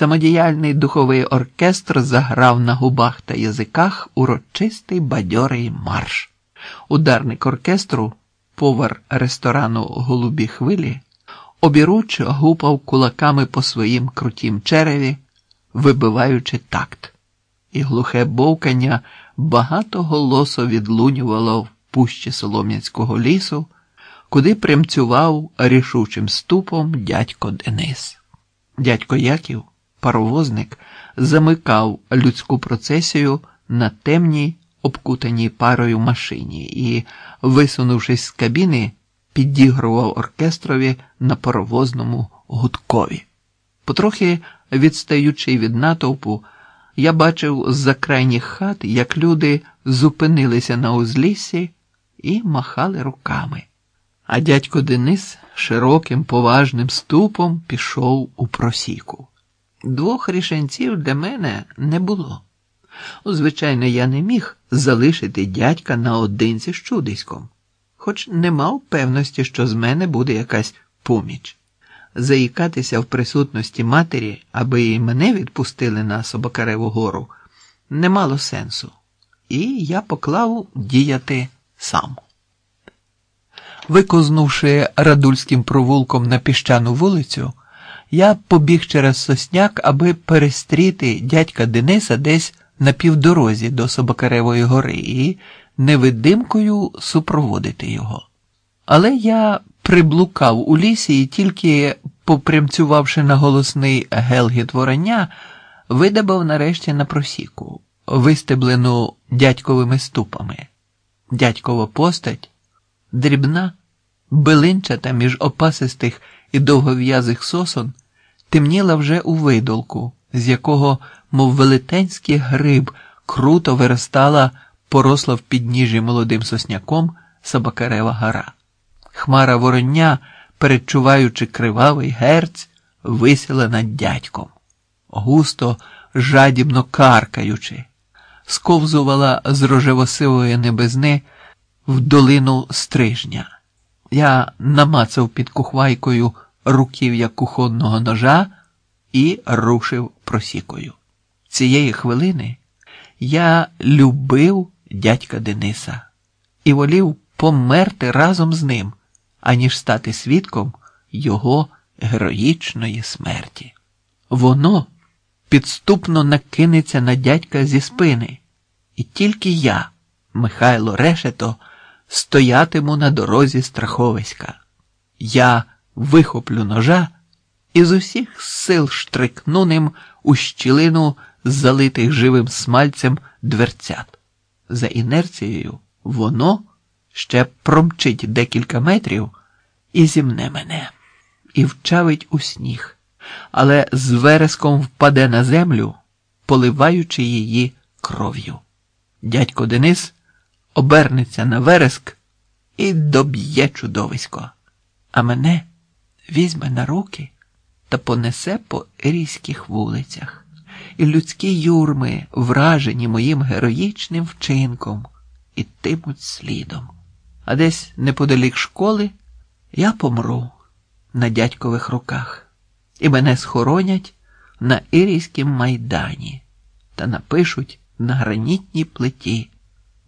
Самодіяльний духовий оркестр заграв на губах та язиках урочистий бадьорий марш. Ударник оркестру, повар ресторану Голубі хвилі, обіруч гупав кулаками по своїм крутім череві, вибиваючи такт, і глухе бовкання багатоголосо відлунювало в пущі Солом'янського лісу, куди примцював рішучим ступом дядько Денис. Дядько Яків паровозник замикав людську процесію на темній, обкутаній парою машині і, висунувшись з кабіни, підігрував оркестрові на паровозному гудкові. Потрохи відстаючи від натовпу, я бачив з-за крайніх хат, як люди зупинилися на узліссі і махали руками. А дядько Денис широким поважним ступом пішов у просіку. Двох рішенців для мене не було. Звичайно, я не міг залишити дядька наодинці з чудиськом, хоч не мав певності, що з мене буде якась поміч. Заїкатися в присутності матері, аби і мене відпустили на Собакареву гору, не мало сенсу, і я поклав діяти сам. Викознувши радульським провулком на піщану вулицю, я побіг через сосняк, аби перестріти дядька Дениса десь на півдорозі до Собакаревої гори і невидимкою супроводити його. Але я приблукав у лісі і тільки, попрямцювавши на голосний гелгіт ворання, видабав нарешті на просіку, вистеблену дядьковими ступами. Дядькова постать дрібна, билинчата між опасистих і довгов'язих сосон темніла вже у видолку, з якого, мов велетенський гриб, круто виростала, поросла в підніжжі молодим сосняком Собакарева гора. Хмара вороння, передчуваючи кривавий герць, висіла над дядьком, густо, жадібно каркаючи, сковзувала з рожевосивої небезни в долину стрижня. Я намацав під кухвайкою руків'я кухонного ножа і рушив просікою. Цієї хвилини я любив дядька Дениса і волів померти разом з ним, аніж стати свідком його героїчної смерті. Воно підступно накинеться на дядька зі спини, і тільки я, Михайло Решето, стоятиму на дорозі страховиська. Я вихоплю ножа і з усіх сил штрикну ним у щілину залитих живим смальцем дверцят. За інерцією воно ще промчить декілька метрів і зімне мене, і вчавить у сніг, але з вереском впаде на землю, поливаючи її кров'ю. Дядько Денис обернеться на вереск і доб'є чудовисько, а мене візьме на руки та понесе по ерійських вулицях, і людські юрми, вражені моїм героїчним вчинком, ітимуть слідом. А десь неподалік школи я помру на дядькових руках, і мене схоронять на Ірійськім майдані та напишуть на гранітній плиті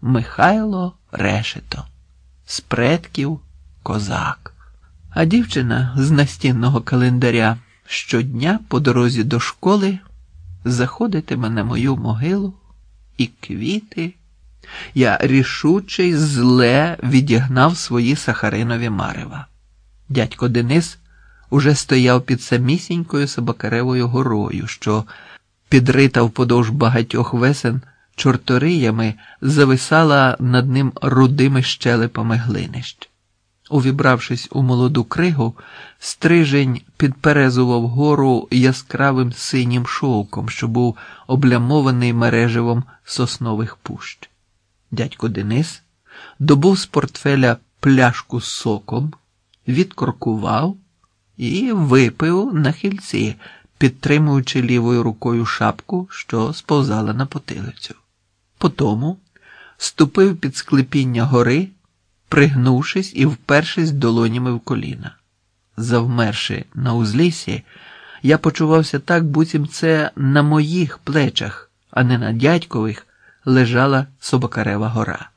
Михайло Решето, з предків козак. А дівчина з настінного календаря щодня по дорозі до школи заходитиме на мою могилу і квіти. Я рішуче й зле відігнав свої сахаринові марева. Дядько Денис уже стояв під самісінькою Собакаревою горою, що підрита вподовж багатьох весен чорториями зависала над ним рудими щелепами глинищ. Увібравшись у молоду кригу, стрижень підперезував гору яскравим синім шовком, що був облямований мереживом соснових пущ. Дядько Денис добув з портфеля пляшку з соком, відкоркував і випив на хильці, підтримуючи лівою рукою шапку, що сповзала на потилицю. Потому ступив під склепіння гори, пригнувшись і впершись долонями в коліна. Завмерши на узліссі, Я почувався так, буцім це на моїх плечах, а не на дядькових лежала Собакарева гора.